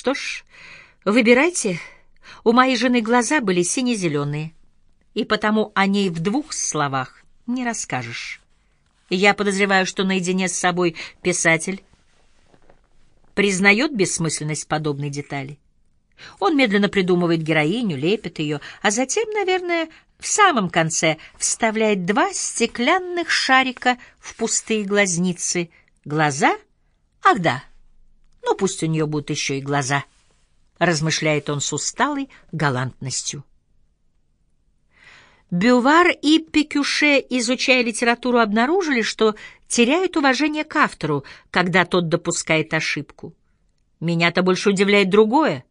Что ж, выбирайте. У моей жены глаза были сине-зеленые, и потому о ней в двух словах не расскажешь. Я подозреваю, что наедине с собой писатель признает бессмысленность подобной детали. Он медленно придумывает героиню, лепит ее, а затем, наверное, в самом конце вставляет два стеклянных шарика в пустые глазницы. Глаза? Ах да, ну пусть у нее будут еще и глаза, размышляет он с усталой галантностью. Бювар и Пекюше, изучая литературу, обнаружили, что теряют уважение к автору, когда тот допускает ошибку. Меня-то больше удивляет другое.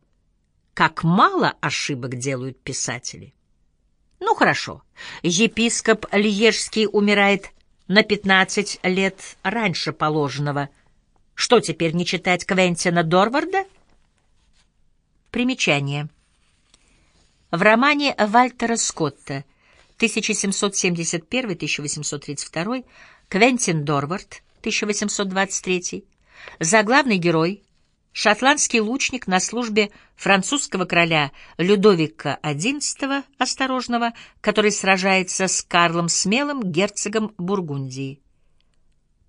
Как мало ошибок делают писатели. Ну хорошо, епископ Льежский умирает на 15 лет раньше положенного. Что теперь не читать Квентина Дорварда? Примечание. В романе Вальтера Скотта 1771-1832, Квентин Дорвард, 1823, заглавный герой, шотландский лучник на службе французского короля Людовика XI Осторожного, который сражается с Карлом Смелым, герцогом Бургундии.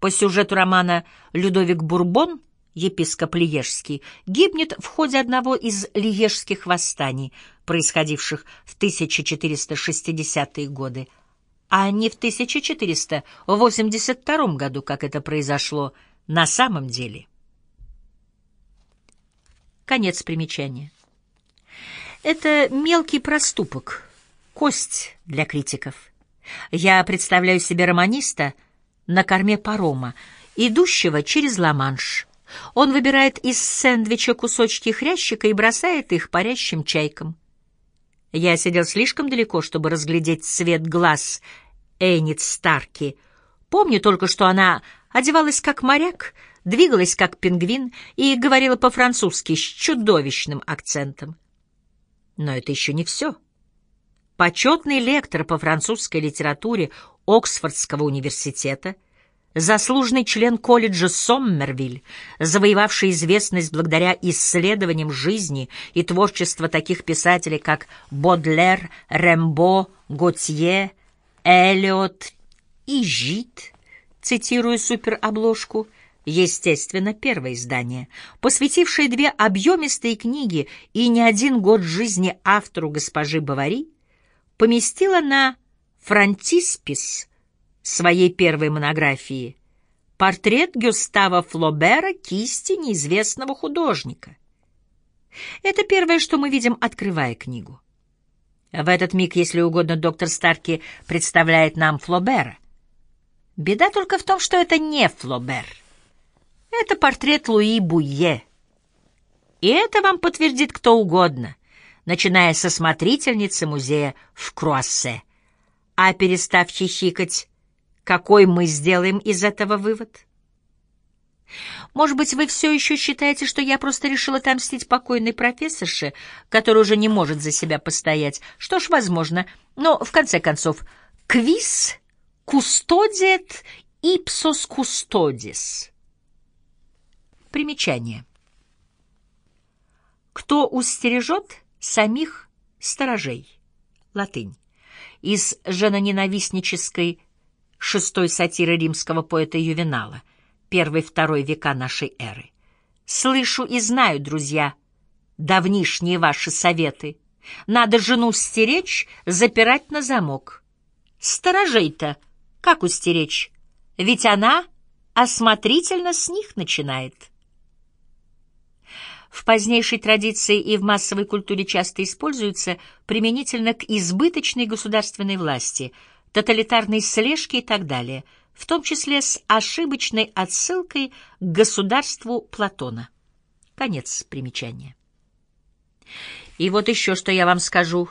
По сюжету романа «Людовик Бурбон» епископ Лиежский, гибнет в ходе одного из лиежских восстаний, происходивших в 1460-е годы, а не в 1482 году, как это произошло на самом деле. Конец примечания. Это мелкий проступок, кость для критиков. Я представляю себе романиста на корме парома, идущего через Ла-Манш, он выбирает из сэндвича кусочки хрящика и бросает их парящим чайкам. Я сидел слишком далеко, чтобы разглядеть цвет глаз Энит Старки. Помню только, что она одевалась как моряк, двигалась как пингвин и говорила по-французски с чудовищным акцентом. Но это еще не все. Почетный лектор по французской литературе Оксфордского университета — заслуженный член колледжа Соммервиль, завоевавший известность благодаря исследованиям жизни и творчества таких писателей, как Бодлер, Рембо, Готье, Эллиот и Жит, цитирую суперобложку, естественно, первое издание, посвятившее две объемистые книги и не один год жизни автору госпожи Бавари, поместила на фронтиспис своей первой монографии портрет Гюстава Флобера кисти неизвестного художника. Это первое, что мы видим, открывая книгу. В этот миг, если угодно, доктор Старки представляет нам Флобера. Беда только в том, что это не Флобер. Это портрет Луи Буйе. И это вам подтвердит кто угодно, начиная со смотрительницы музея в Круассе. А перестав хихикать, какой мы сделаем из этого вывод? Может быть, вы все еще считаете, что я просто решила отомстить покойной профессорше, которая уже не может за себя постоять? Что ж, возможно. Но, в конце концов, квиз кустодиет ипсос кустодис. Примечание. Кто устережет самих сторожей? Латынь. Из женоненавистнической шестой сатиры римского поэта Ювенала, первый-второй века нашей эры. Слышу и знаю, друзья, давнишние ваши советы. Надо жену стеречь, запирать на замок. Сторожей-то как устеречь? Ведь она осмотрительно с них начинает. В позднейшей традиции и в массовой культуре часто используется применительно к избыточной государственной власти – тоталитарной слежки и так далее, в том числе с ошибочной отсылкой к государству Платона. Конец примечания. И вот еще что я вам скажу.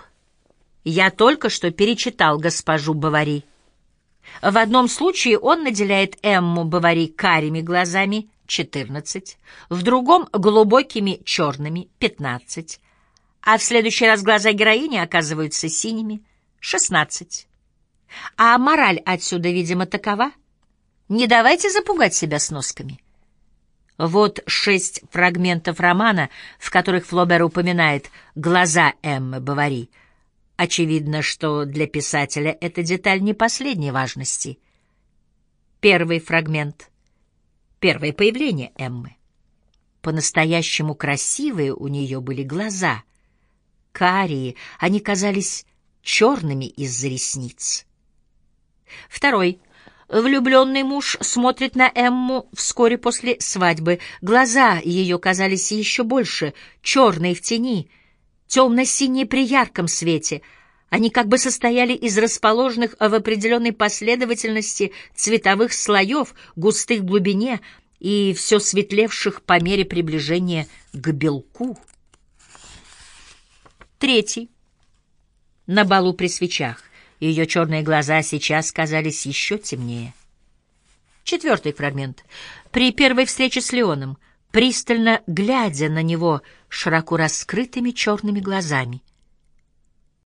Я только что перечитал госпожу Бавари. В одном случае он наделяет Эмму Бавари карими глазами 14, в другом — глубокими черными 15, а в следующий раз глаза героини оказываются синими 16. А мораль отсюда, видимо, такова. Не давайте запугать себя сносками. Вот шесть фрагментов романа, в которых Флобер упоминает «глаза Эммы Бавари». Очевидно, что для писателя эта деталь не последней важности. Первый фрагмент. Первое появление Эммы. По-настоящему красивые у нее были глаза. Карие, они казались черными из-за ресниц. Второй. Влюбленный муж смотрит на Эмму вскоре после свадьбы. Глаза ее казались еще больше, черные в тени, темно-синие при ярком свете. Они как бы состояли из расположенных в определенной последовательности цветовых слоев, густых в глубине и все светлевших по мере приближения к белку. Третий. На балу при свечах. Ее черные глаза сейчас казались еще темнее. Четвертый фрагмент. При первой встрече с Леоном, пристально глядя на него широко раскрытыми черными глазами.